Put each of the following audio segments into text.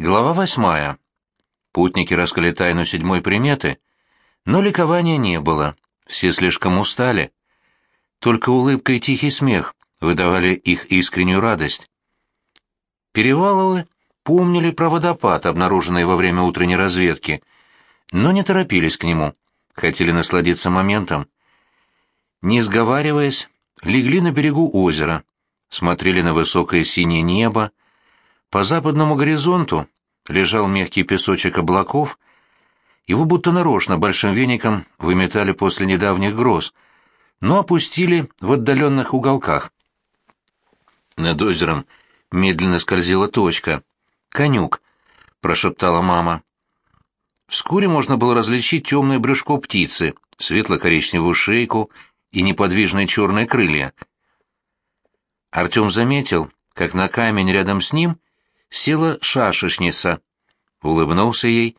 Глава восьмая. Путники раскрыли тайну седьмой приметы, но ликования не было, все слишком устали. Только улыбка и тихий смех выдавали их искреннюю радость. Переваловы помнили про водопад, обнаруженный во время утренней разведки, но не торопились к нему, хотели насладиться моментом. Не сговариваясь, легли на берегу озера, смотрели на высокое синее небо, по западному горизонту лежал мягкий песочек облаков, его будто нарочно большим веником выметали после недавних гроз, но опустили в отдаленных уголках. Над озером медленно скользила точка. «Конюк», — прошептала мама. Вскоре можно было различить темное брюшко птицы, светло-коричневую шейку и неподвижные черные крылья. Артем заметил, как на камень рядом с ним села шашечница. Улыбнулся ей.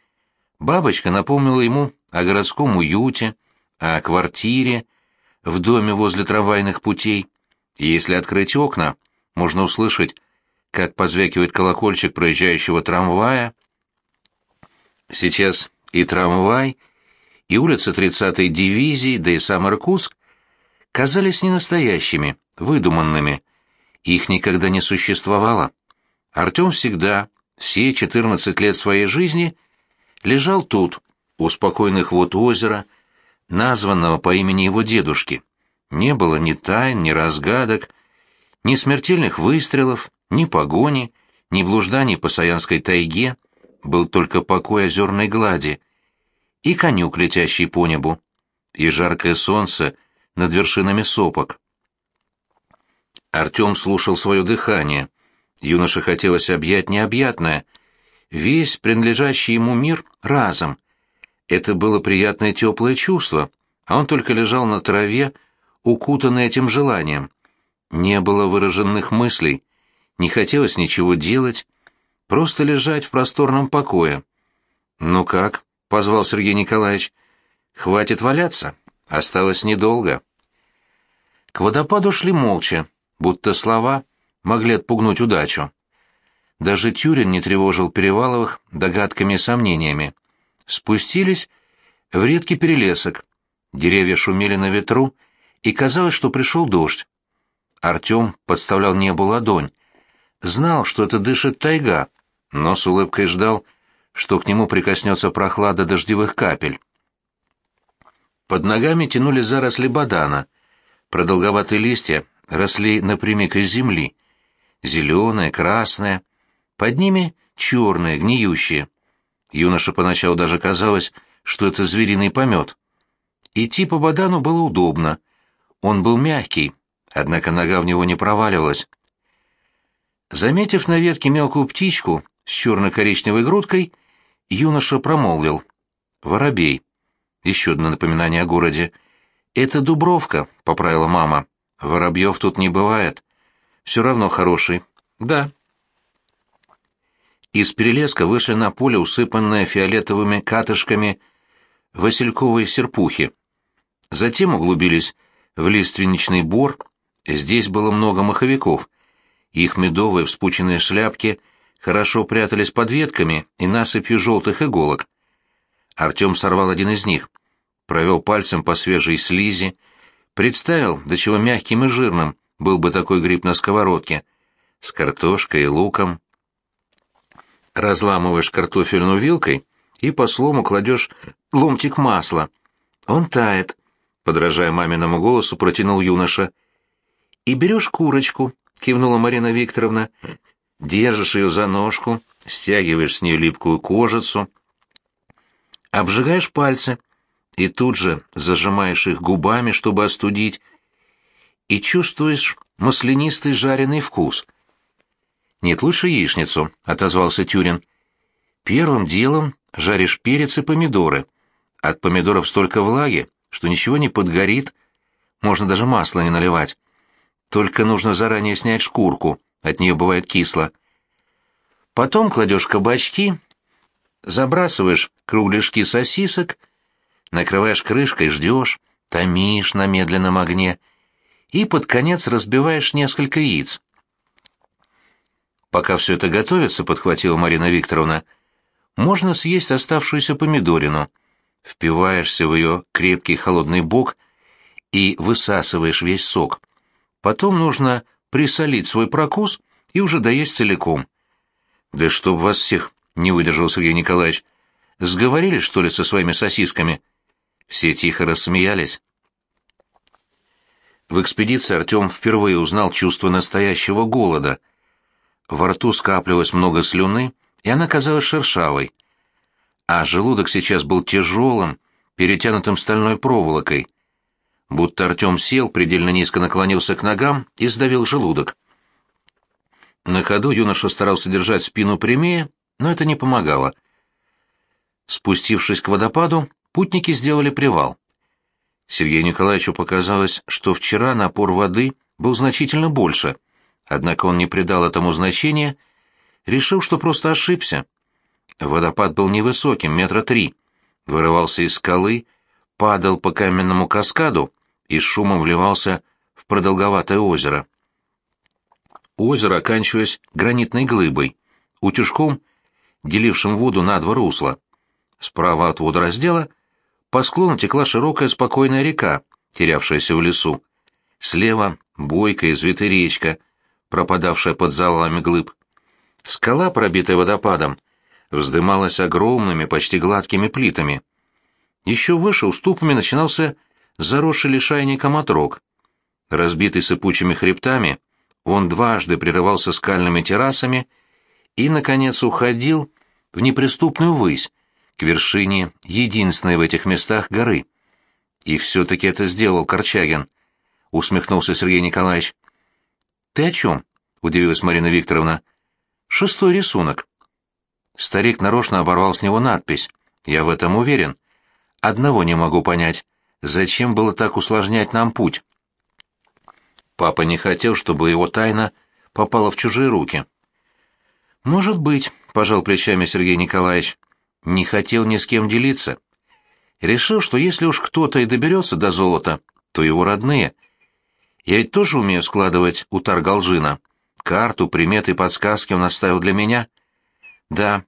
Бабочка напомнила ему о городском уюте, о квартире, в доме возле трамвайных путей. И если открыть окна, можно услышать, как позвякивает колокольчик проезжающего трамвая. Сейчас и трамвай, и улица 30-й дивизии, да и сам Иркутск казались ненастоящими, выдуманными. Их никогда не существовало. Артем всегда, все 14 лет своей жизни, лежал тут, у спокойных вод озера, названного по имени его дедушки. Не было ни тайн, ни разгадок, ни смертельных выстрелов, ни погони, ни блужданий по Саянской тайге, был только покой озерной глади и конюк, летящий по небу, и жаркое солнце над вершинами сопок. Артем слушал свое дыхание — Юноше хотелось объять необъятное, весь принадлежащий ему мир разом. Это было приятное теплое чувство, а он только лежал на траве, укутанный этим желанием. Не было выраженных мыслей, не хотелось ничего делать, просто лежать в просторном покое. «Ну как?» — позвал Сергей Николаевич. «Хватит валяться, осталось недолго». К водопаду шли молча, будто слова могли отпугнуть удачу. Даже Тюрин не тревожил Переваловых догадками и сомнениями. Спустились в редкий перелесок. Деревья шумели на ветру, и казалось, что пришел дождь. Артем подставлял небу ладонь. Знал, что это дышит тайга, но с улыбкой ждал, что к нему прикоснется прохлада дождевых капель. Под ногами тянулись заросли бадана. Продолговатые листья росли напрямик из земли, зеленое, красное, под ними черное, гниющее. Юноше поначалу даже казалось, что это звериный помет. Идти по бадану было удобно. Он был мягкий, однако нога в него не проваливалась. Заметив на ветке мелкую птичку с черно-коричневой грудкой, юноша промолвил. «Воробей». Еще одно напоминание о городе. «Это Дубровка», — поправила мама. «Воробьев тут не бывает». Все равно хороший. Да. Из перелеска вышли на поле, усыпанное фиолетовыми катышками васильковой серпухи. Затем углубились в лиственничный бор. Здесь было много маховиков. Их медовые вспученные шляпки хорошо прятались под ветками и насыпью желтых иголок. Артем сорвал один из них, провел пальцем по свежей слизи, представил, до чего мягким и жирным был бы такой гриб на сковородке, с картошкой и луком. Разламываешь картофельную вилкой и по слому кладешь ломтик масла. Он тает, подражая маминому голосу, протянул юноша. И берешь курочку, кивнула Марина Викторовна, держишь ее за ножку, стягиваешь с нее липкую кожицу, обжигаешь пальцы и тут же зажимаешь их губами, чтобы остудить, и чувствуешь маслянистый жареный вкус. «Нет, лучше яичницу», — отозвался Тюрин. «Первым делом жаришь перец и помидоры. От помидоров столько влаги, что ничего не подгорит, можно даже масло не наливать. Только нужно заранее снять шкурку, от нее бывает кисло. Потом кладешь кабачки, забрасываешь кругляшки сосисок, накрываешь крышкой, ждешь, томишь на медленном огне — и под конец разбиваешь несколько яиц. Пока все это готовится, подхватила Марина Викторовна, можно съесть оставшуюся помидорину. Впиваешься в ее крепкий холодный бок и высасываешь весь сок. Потом нужно присолить свой прокус и уже доесть целиком. Да чтоб вас всех, не выдержал Сергей Николаевич. Сговорились, что ли, со своими сосисками? Все тихо рассмеялись. В экспедиции Артем впервые узнал чувство настоящего голода. Во рту скапливалось много слюны, и она казалась шершавой. А желудок сейчас был тяжелым, перетянутым стальной проволокой. Будто Артем сел, предельно низко наклонился к ногам и сдавил желудок. На ходу юноша старался держать спину прямее, но это не помогало. Спустившись к водопаду, путники сделали привал. Сергею Николаевичу показалось, что вчера напор воды был значительно больше, однако он не придал этому значения, решил, что просто ошибся. Водопад был невысоким, метра три, вырывался из скалы, падал по каменному каскаду и шумом вливался в продолговатое озеро. Озеро, оканчиваясь гранитной глыбой, утюжком, делившим воду на два русла. Справа от водораздела — по склону текла широкая спокойная река, терявшаяся в лесу. Слева — бойкая извитая речка, пропадавшая под завалами глыб. Скала, пробитая водопадом, вздымалась огромными, почти гладкими плитами. Еще выше уступами начинался заросший лишайником отрог. Разбитый сыпучими хребтами, он дважды прерывался скальными террасами и, наконец, уходил в неприступную высь, к вершине единственной в этих местах горы. И все-таки это сделал Корчагин, — усмехнулся Сергей Николаевич. — Ты о чем? — удивилась Марина Викторовна. — Шестой рисунок. Старик нарочно оборвал с него надпись. Я в этом уверен. Одного не могу понять. Зачем было так усложнять нам путь? Папа не хотел, чтобы его тайна попала в чужие руки. «Может быть», — пожал плечами Сергей Николаевич не хотел ни с кем делиться. Решил, что если уж кто-то и доберется до золота, то его родные. Я ведь тоже умею складывать у Таргалжина. Карту, приметы подсказки он оставил для меня. Да,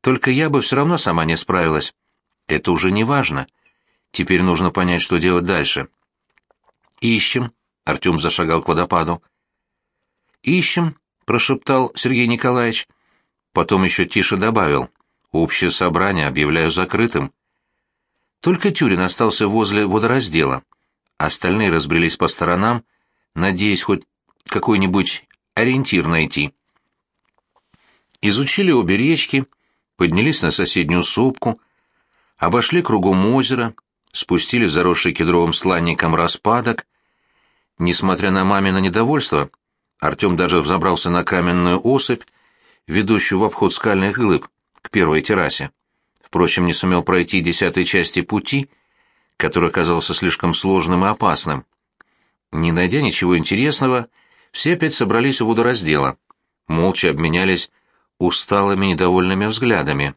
только я бы все равно сама не справилась. Это уже не важно. Теперь нужно понять, что делать дальше. «Ищем», — Артем зашагал к водопаду. «Ищем», — прошептал Сергей Николаевич. Потом еще тише добавил. Общее собрание объявляю закрытым. Только Тюрин остался возле водораздела. Остальные разбрелись по сторонам, надеясь хоть какой-нибудь ориентир найти. Изучили обе речки, поднялись на соседнюю сопку, обошли кругом озера, спустили заросший кедровым сланником распадок. Несмотря на мамино недовольство, Артем даже взобрался на каменную осыпь, ведущую в обход скальных глыб к первой террасе. Впрочем, не сумел пройти десятой части пути, который оказался слишком сложным и опасным. Не найдя ничего интересного, все опять собрались у водораздела. Молча обменялись усталыми недовольными взглядами.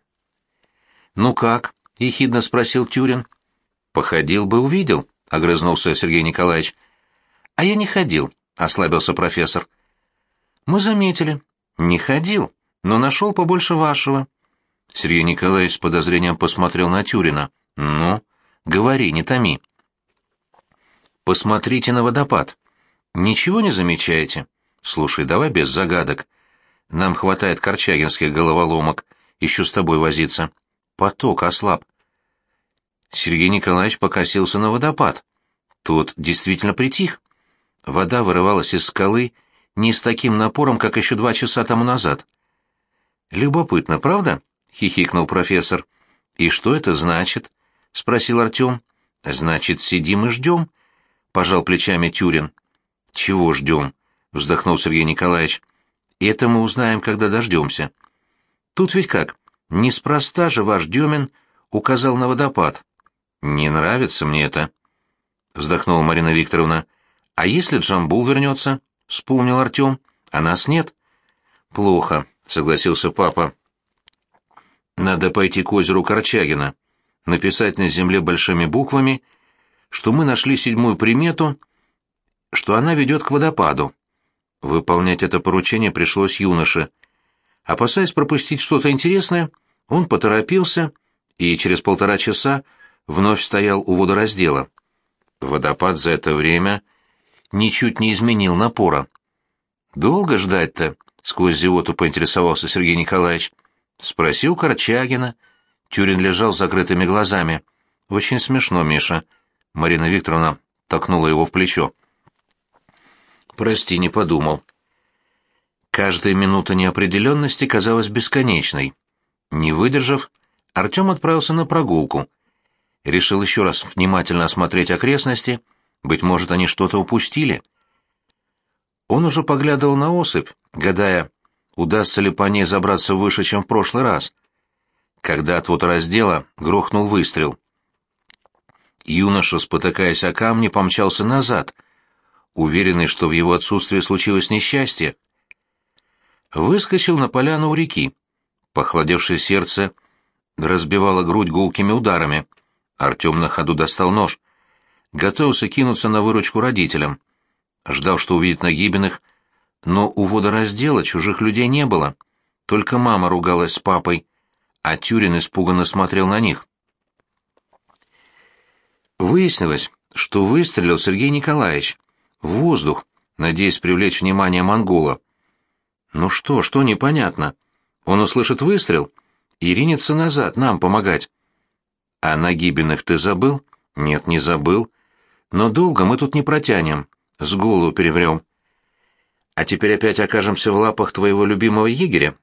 «Ну как?» — ехидно спросил Тюрин. «Походил бы, увидел», — огрызнулся Сергей Николаевич. «А я не ходил», — ослабился профессор. «Мы заметили. Не ходил, но нашел побольше вашего. Сергей Николаевич с подозрением посмотрел на Тюрина. «Ну, говори, не томи». «Посмотрите на водопад. Ничего не замечаете? Слушай, давай без загадок. Нам хватает корчагинских головоломок. Еще с тобой возиться. Поток ослаб». Сергей Николаевич покосился на водопад. Тот действительно притих. Вода вырывалась из скалы не с таким напором, как еще два часа тому назад. Любопытно, правда? — хихикнул профессор. «И что это значит?» — спросил Артем. «Значит, сидим и ждем», — пожал плечами Тюрин. «Чего ждем?» — вздохнул Сергей Николаевич. «Это мы узнаем, когда дождемся». «Тут ведь как? Неспроста же ваш Демин указал на водопад». «Не нравится мне это», — вздохнула Марина Викторовна. «А если Джамбул вернется?» — вспомнил Артем. «А нас нет». «Плохо», — согласился папа. Надо пойти к озеру Корчагина, написать на земле большими буквами, что мы нашли седьмую примету, что она ведет к водопаду. Выполнять это поручение пришлось юноше. Опасаясь пропустить что-то интересное, он поторопился и через полтора часа вновь стоял у водораздела. Водопад за это время ничуть не изменил напора. «Долго ждать-то?» — сквозь зевоту поинтересовался Сергей Николаевич. Спросил Корчагина. Тюрин лежал с закрытыми глазами. «Очень смешно, Миша». Марина Викторовна толкнула его в плечо. «Прости, не подумал». Каждая минута неопределенности казалась бесконечной. Не выдержав, Артем отправился на прогулку. Решил еще раз внимательно осмотреть окрестности, быть может, они что-то упустили. Он уже поглядывал на осыпь, гадая, удастся ли по ней забраться выше, чем в прошлый раз. Когда от водораздела грохнул выстрел. Юноша, спотыкаясь о камни, помчался назад, уверенный, что в его отсутствии случилось несчастье. Выскочил на поляну у реки. Похолодевшее сердце разбивало грудь гулкими ударами. Артем на ходу достал нож. Готовился кинуться на выручку родителям. Ждал, что увидит Нагибиных, но у водораздела чужих людей не было. Только мама ругалась с папой, а Тюрин испуганно смотрел на них. Выяснилось, что выстрелил Сергей Николаевич в воздух, надеясь привлечь внимание монгола. Ну что, что непонятно? Он услышит выстрел и ринется назад нам помогать. А на гибельных ты забыл? Нет, не забыл. Но долго мы тут не протянем, с голову переврем. А теперь опять окажемся в лапах твоего любимого егеря?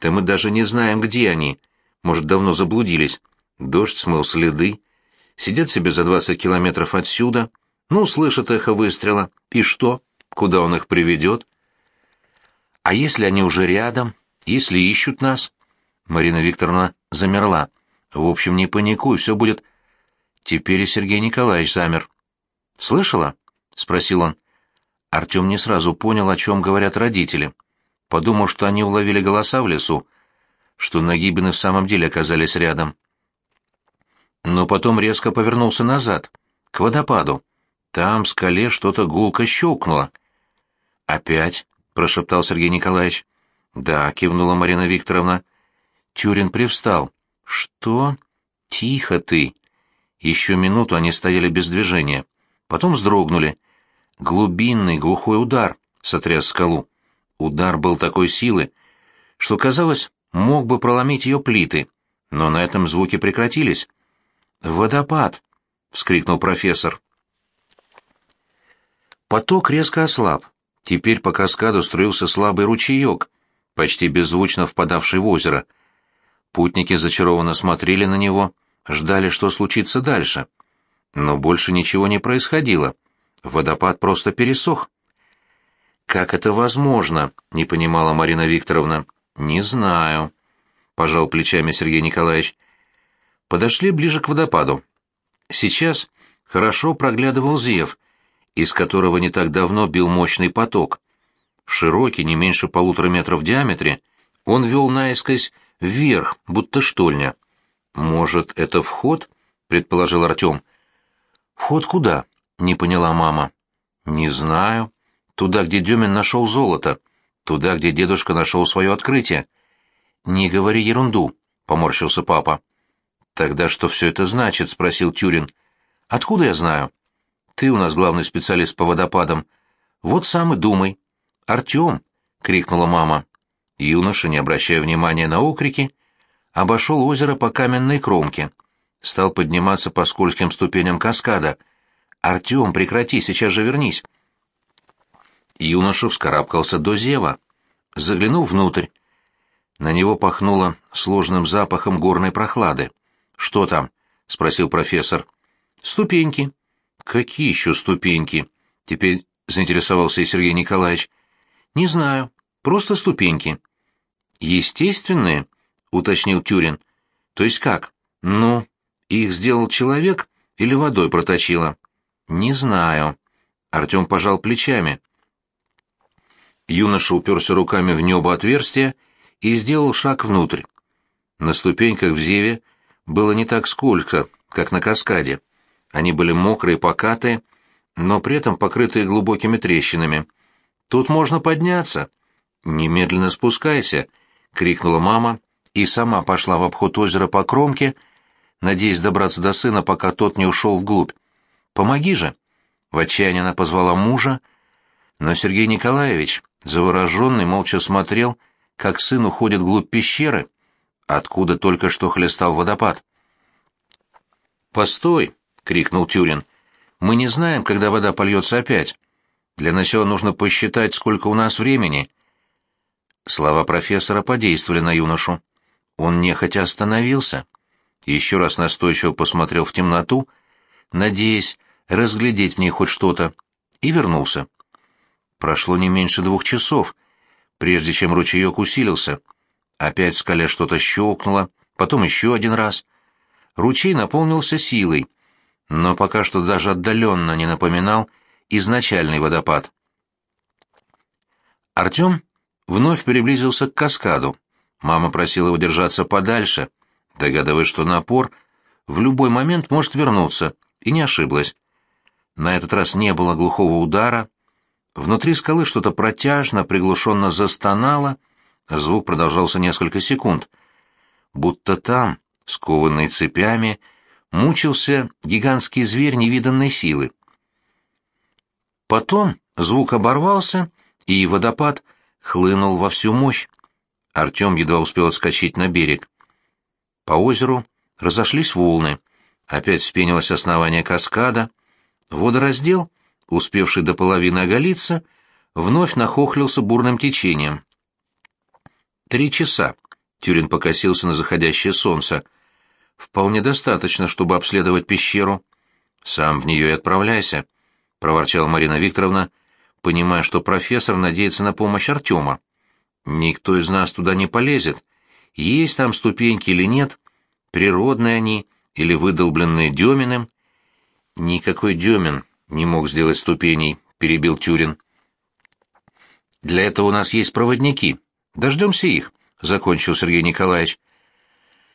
Да мы даже не знаем, где они. Может, давно заблудились. Дождь смыл следы. Сидят себе за двадцать километров отсюда. Ну, слышат эхо выстрела. И что? Куда он их приведет? А если они уже рядом? Если ищут нас? Марина Викторовна замерла. В общем, не паникуй, все будет... Теперь и Сергей Николаевич замер. «Слышала?» — спросил он. Артем не сразу понял, о чем говорят родители. Подумал, что они уловили голоса в лесу, что Нагибины в самом деле оказались рядом. Но потом резко повернулся назад, к водопаду. Там, в скале, что-то гулко щелкнуло. «Опять?» — прошептал Сергей Николаевич. «Да», — кивнула Марина Викторовна. Тюрин привстал. «Что? Тихо ты!» Еще минуту они стояли без движения. Потом вздрогнули. Глубинный глухой удар сотряс скалу. Удар был такой силы, что, казалось, мог бы проломить ее плиты, но на этом звуки прекратились. «Водопад!» — вскрикнул профессор. Поток резко ослаб. Теперь по каскаду струился слабый ручеек, почти беззвучно впадавший в озеро — Путники зачарованно смотрели на него, ждали, что случится дальше. Но больше ничего не происходило. Водопад просто пересох. «Как это возможно?» — не понимала Марина Викторовна. «Не знаю», — пожал плечами Сергей Николаевич. Подошли ближе к водопаду. Сейчас хорошо проглядывал зев, из которого не так давно бил мощный поток. Широкий, не меньше полутора метров в диаметре, он вел наискось вверх, будто штольня. «Может, это вход?» — предположил Артем. «Вход куда?» — не поняла мама. «Не знаю. Туда, где Демин нашел золото. Туда, где дедушка нашел свое открытие». «Не говори ерунду», — поморщился папа. «Тогда что все это значит?» — спросил Тюрин. «Откуда я знаю?» «Ты у нас главный специалист по водопадам. Вот сам и думай». «Артем!» — крикнула мама. Юноша, не обращая внимания на окрики, обошел озеро по каменной кромке. Стал подниматься по скользким ступеням каскада. «Артем, прекрати, сейчас же вернись!» Юноша вскарабкался до зева. Заглянул внутрь. На него пахнуло сложным запахом горной прохлады. «Что там?» — спросил профессор. «Ступеньки». «Какие еще ступеньки?» — теперь заинтересовался и Сергей Николаевич. «Не знаю. Просто ступеньки. «Естественные?» — уточнил Тюрин. «То есть как? Ну, их сделал человек или водой проточило?» «Не знаю». Артем пожал плечами. Юноша уперся руками в небо отверстия и сделал шаг внутрь. На ступеньках в зеве было не так скользко, как на каскаде. Они были мокрые, покатые, но при этом покрытые глубокими трещинами. Тут можно подняться». «Немедленно спускайся», — крикнула мама и сама пошла в обход озера по кромке, надеясь добраться до сына, пока тот не ушел вглубь. «Помоги же!» В отчаянии она позвала мужа, но Сергей Николаевич, завороженный, молча смотрел, как сын уходит вглубь пещеры, откуда только что хлестал водопад. «Постой!» — крикнул Тюрин. «Мы не знаем, когда вода польется опять. Для начала нужно посчитать, сколько у нас времени». Слова профессора подействовали на юношу. Он нехотя остановился, еще раз настойчиво посмотрел в темноту, надеясь разглядеть в ней хоть что-то, и вернулся. Прошло не меньше двух часов, прежде чем ручеек усилился. Опять в скале что-то щелкнуло, потом еще один раз. Ручей наполнился силой, но пока что даже отдаленно не напоминал изначальный водопад. Артем вновь приблизился к каскаду. Мама просила его держаться подальше, догадываясь, что напор в любой момент может вернуться, и не ошиблась. На этот раз не было глухого удара. Внутри скалы что-то протяжно, приглушенно застонало, звук продолжался несколько секунд. Будто там, скованный цепями, мучился гигантский зверь невиданной силы. Потом звук оборвался, и водопад хлынул во всю мощь. Артем едва успел отскочить на берег. По озеру разошлись волны. Опять вспенилось основание каскада. Водораздел, успевший до половины оголиться, вновь нахохлился бурным течением. Три часа. Тюрин покосился на заходящее солнце. Вполне достаточно, чтобы обследовать пещеру. Сам в нее и отправляйся, — проворчала Марина Викторовна, понимая, что профессор надеется на помощь Артема. Никто из нас туда не полезет. Есть там ступеньки или нет, природные они или выдолбленные Деминым. Никакой Демин не мог сделать ступеней, перебил Тюрин. Для этого у нас есть проводники. Дождемся их, закончил Сергей Николаевич.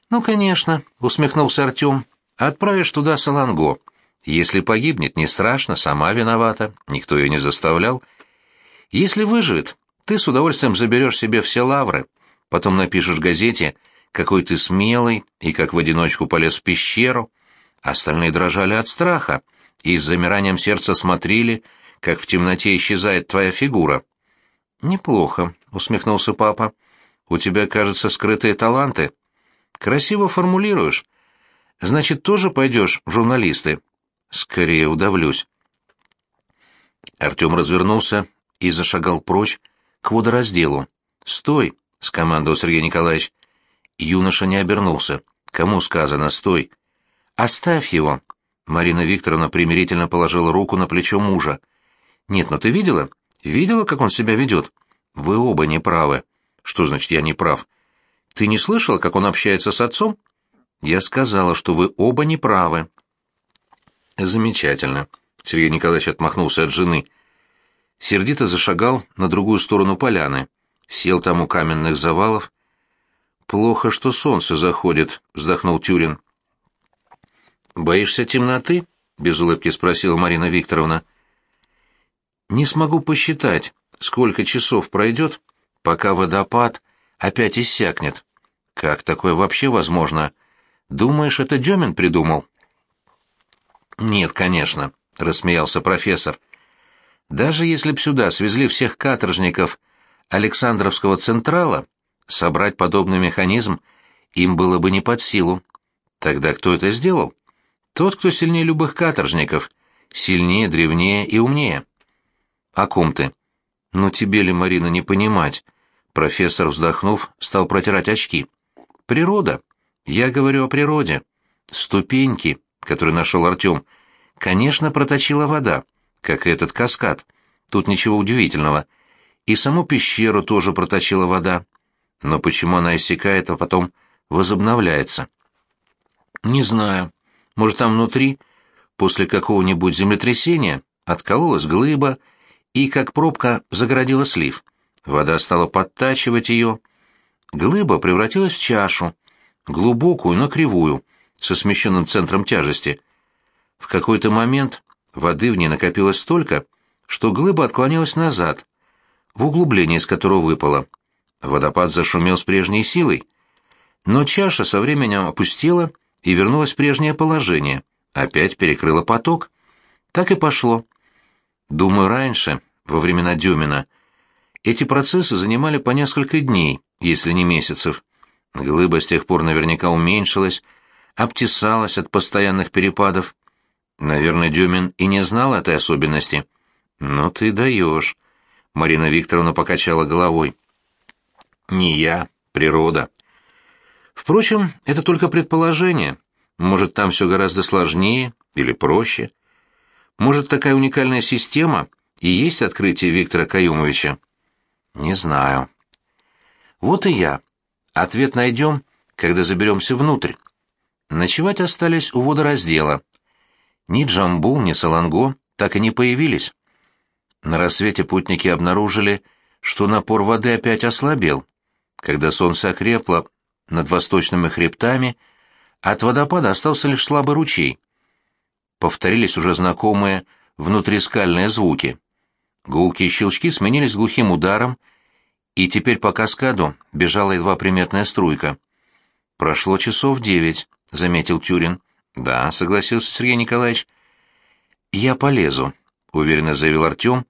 Ну, конечно, усмехнулся Артем. Отправишь туда Саланго. Если погибнет, не страшно, сама виновата, никто ее не заставлял. Если выживет, ты с удовольствием заберешь себе все лавры, потом напишешь газете, какой ты смелый и как в одиночку полез в пещеру. Остальные дрожали от страха и с замиранием сердца смотрели, как в темноте исчезает твоя фигура. «Неплохо», — усмехнулся папа. «У тебя, кажется, скрытые таланты. Красиво формулируешь. Значит, тоже пойдешь в журналисты?» Скорее удавлюсь. Артем развернулся и зашагал прочь к водоразделу. «Стой!» — скомандовал Сергей Николаевич. Юноша не обернулся. «Кому сказано, стой!» «Оставь его!» Марина Викторовна примирительно положила руку на плечо мужа. «Нет, но ты видела? Видела, как он себя ведет? Вы оба не правы». «Что значит, я не прав?» «Ты не слышала, как он общается с отцом?» «Я сказала, что вы оба не правы». Замечательно. Сергей Николаевич отмахнулся от жены. Сердито зашагал на другую сторону поляны. Сел там у каменных завалов. «Плохо, что солнце заходит», — вздохнул Тюрин. «Боишься темноты?» — без улыбки спросила Марина Викторовна. «Не смогу посчитать, сколько часов пройдет, пока водопад опять иссякнет. Как такое вообще возможно? Думаешь, это Демин придумал?» «Нет, конечно», — рассмеялся профессор. «Даже если б сюда свезли всех каторжников Александровского Централа, собрать подобный механизм им было бы не под силу. Тогда кто это сделал? Тот, кто сильнее любых каторжников, сильнее, древнее и умнее». «О ком ты?» «Ну тебе ли, Марина, не понимать?» Профессор, вздохнув, стал протирать очки. «Природа. Я говорю о природе. Ступеньки, который нашел Артем, конечно, проточила вода, как и этот каскад. Тут ничего удивительного. И саму пещеру тоже проточила вода. Но почему она иссякает, а потом возобновляется? Не знаю. Может, там внутри, после какого-нибудь землетрясения, откололась глыба и, как пробка, загородила слив. Вода стала подтачивать ее. Глыба превратилась в чашу, глубокую, но кривую, со смещенным центром тяжести. В какой-то момент воды в ней накопилось столько, что глыба отклонилась назад, в углубление, из которого выпало. Водопад зашумел с прежней силой. Но чаша со временем опустела и вернулась в прежнее положение. Опять перекрыла поток. Так и пошло. Думаю, раньше, во времена Дюмина, эти процессы занимали по несколько дней, если не месяцев. Глыба с тех пор наверняка уменьшилась, обтесалась от постоянных перепадов. Наверное, Дюмин и не знал этой особенности. «Ну ты даешь», — Марина Викторовна покачала головой. «Не я, природа». Впрочем, это только предположение. Может, там все гораздо сложнее или проще. Может, такая уникальная система и есть открытие Виктора Каюмовича? Не знаю. Вот и я. Ответ найдем, когда заберемся внутрь. Ночевать остались у водораздела. Ни Джамбул, ни Саланго так и не появились. На рассвете путники обнаружили, что напор воды опять ослабел. Когда солнце окрепло над восточными хребтами, от водопада остался лишь слабый ручей. Повторились уже знакомые внутрискальные звуки. Гулкие щелчки сменились глухим ударом, и теперь по каскаду бежала едва приметная струйка. «Прошло часов девять», — заметил Тюрин. «Да», — согласился Сергей Николаевич. «Я полезу», — уверенно заявил Артем,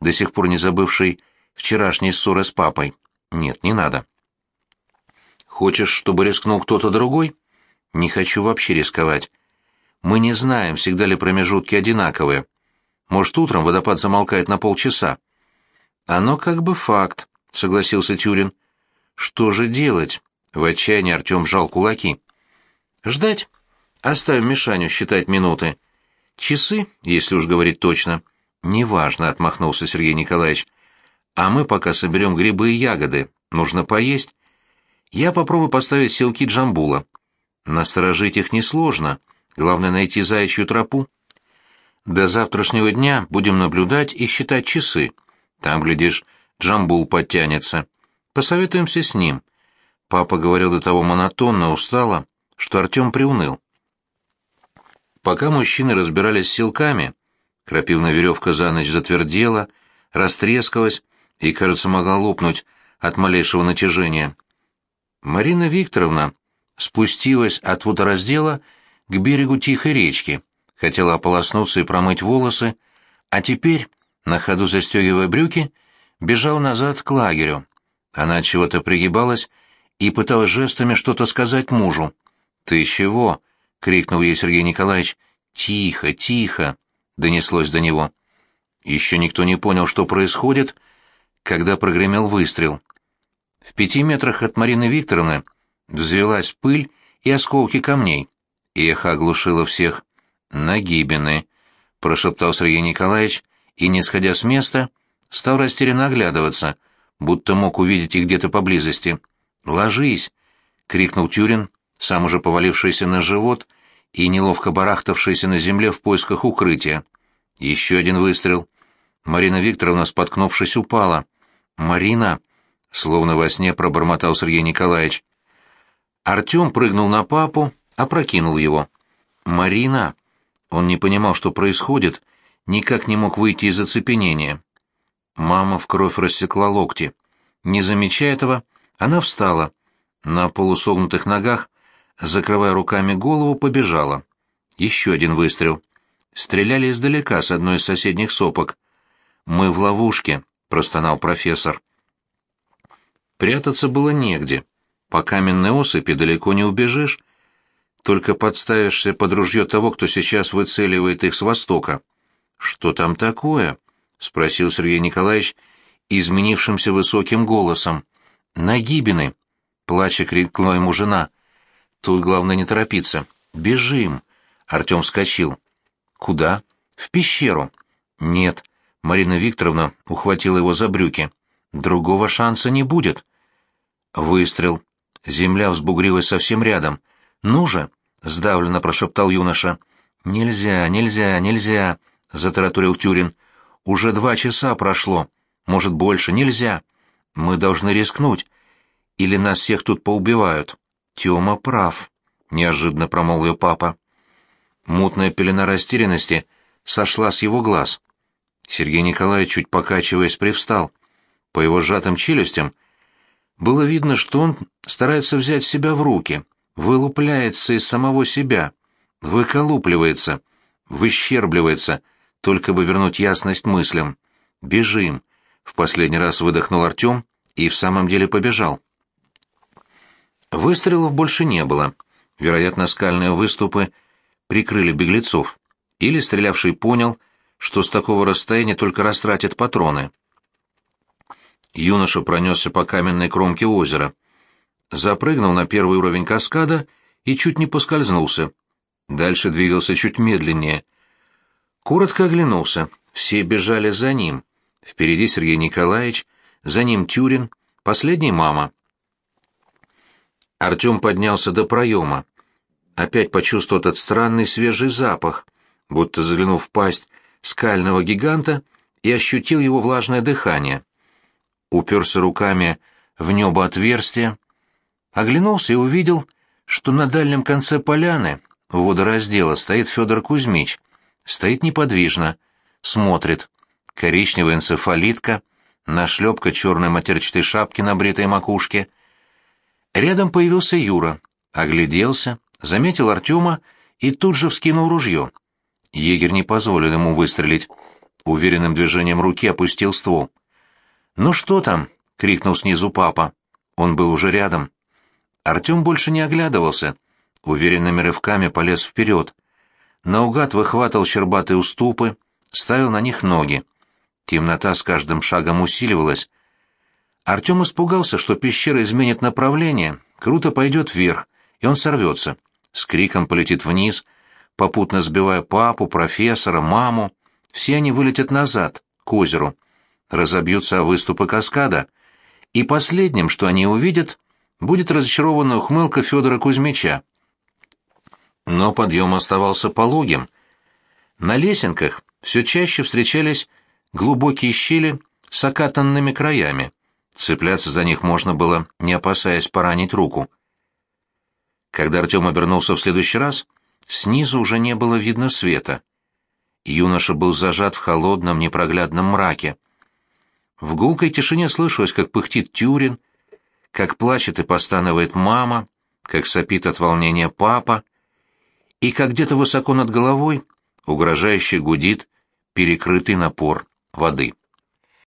до сих пор не забывший вчерашней ссоры с папой. «Нет, не надо». «Хочешь, чтобы рискнул кто-то другой?» «Не хочу вообще рисковать. Мы не знаем, всегда ли промежутки одинаковые. Может, утром водопад замолкает на полчаса». «Оно как бы факт», — согласился Тюрин. «Что же делать?» — в отчаянии Артем сжал кулаки. «Ждать. Оставим Мишаню считать минуты. Часы, если уж говорить точно». «Неважно», — отмахнулся Сергей Николаевич. «А мы пока соберем грибы и ягоды. Нужно поесть. Я попробую поставить селки Джамбула. Насторожить их несложно. Главное — найти заячью тропу. До завтрашнего дня будем наблюдать и считать часы. Там, глядишь, Джамбул подтянется. Посоветуемся с ним». Папа говорил до того монотонно, устало, что Артем приуныл. Пока мужчины разбирались с силками, крапивная веревка за ночь затвердела, растрескалась и, кажется, могла лопнуть от малейшего натяжения. Марина Викторовна спустилась от водораздела к берегу тихой речки, хотела ополоснуться и промыть волосы, а теперь, на ходу застегивая брюки, бежала назад к лагерю. Она чего-то пригибалась и пыталась жестами что-то сказать мужу. «Ты чего?» — крикнул ей Сергей Николаевич. «Тихо, тихо!» — донеслось до него. Еще никто не понял, что происходит, когда прогремел выстрел. В пяти метрах от Марины Викторовны взвелась пыль и осколки камней. Эхо оглушило всех. «Нагибины», — прошептал Сергей Николаевич, и, не сходя с места, стал растерянно оглядываться, будто мог увидеть их где-то поблизости. «Ложись!» — крикнул Тюрин, сам уже повалившийся на живот и неловко барахтавшийся на земле в поисках укрытия. Еще один выстрел. Марина Викторовна, споткнувшись, упала. «Марина!» — словно во сне пробормотал Сергей Николаевич. Артем прыгнул на папу, опрокинул его. «Марина!» Он не понимал, что происходит, никак не мог выйти из оцепенения. Мама в кровь рассекла локти. Не замечая этого, она встала. На полусогнутых ногах, закрывая руками голову, побежала. Еще один выстрел. Стреляли издалека с одной из соседних сопок. «Мы в ловушке», — простонал профессор. Прятаться было негде. По каменной осыпи далеко не убежишь. Только подставишься под ружье того, кто сейчас выцеливает их с востока. «Что там такое?» — спросил Сергей Николаевич изменившимся высоким голосом. «Нагибины!» — плача крикнула ему жена. «Тут главное не торопиться. Бежим!» Артем вскочил. «Куда?» «В пещеру». «Нет». Марина Викторовна ухватила его за брюки. «Другого шанса не будет». Выстрел. Земля взбугрилась совсем рядом. «Ну же!» — сдавленно прошептал юноша. «Нельзя, нельзя, нельзя!» — затараторил Тюрин. «Уже два часа прошло. Может, больше. Нельзя. Мы должны рискнуть. Или нас всех тут поубивают». «Тёма прав», — неожиданно промолвил папа. Мутная пелена растерянности сошла с его глаз. Сергей Николаевич, чуть покачиваясь, привстал. По его сжатым челюстям, было видно, что он старается взять себя в руки, вылупляется из самого себя, выколупливается, выщербливается, только бы вернуть ясность мыслям. «Бежим!» — в последний раз выдохнул Артем и в самом деле побежал. Выстрелов больше не было. Вероятно, скальные выступы прикрыли беглецов. Или стрелявший понял, что с такого расстояния только растратит патроны. Юноша пронесся по каменной кромке озера. Запрыгнул на первый уровень каскада и чуть не поскользнулся. Дальше двигался чуть медленнее. Коротко оглянулся. Все бежали за ним. Впереди Сергей Николаевич, за ним Тюрин, последний мама. Артем поднялся до проема. Опять почувствовал этот странный свежий запах, будто заглянув в пасть скального гиганта и ощутил его влажное дыхание. Уперся руками в небо отверстие, оглянулся и увидел, что на дальнем конце поляны, у водораздела, стоит Федор Кузьмич. Стоит неподвижно, смотрит. Коричневая энцефалитка, нашлепка черной матерчатой шапки на бритой макушке. Рядом появился Юра, огляделся, заметил Артема и тут же вскинул ружье. Егерь не позволил ему выстрелить. Уверенным движением руки опустил ствол. «Ну что там?» — крикнул снизу папа. Он был уже рядом. Артем больше не оглядывался. Уверенными рывками полез вперед. Наугад выхватывал щербатые уступы, ставил на них ноги. Темнота с каждым шагом усиливалась. Артем испугался, что пещера изменит направление, круто пойдет вверх, и он сорвется. С криком полетит вниз, попутно сбивая папу, профессора, маму. Все они вылетят назад, к озеру разобьются о выступы каскада, и последним, что они увидят, будет разочарованная ухмылка Федора Кузьмича. Но подъем оставался пологим. На лесенках все чаще встречались глубокие щели с окатанными краями. Цепляться за них можно было, не опасаясь поранить руку. Когда Артем обернулся в следующий раз, снизу уже не было видно света. Юноша был зажат в холодном непроглядном мраке. В гулкой тишине слышалось, как пыхтит Тюрин, как плачет и постанывает мама, как сопит от волнения папа, и как где-то высоко над головой угрожающе гудит перекрытый напор воды.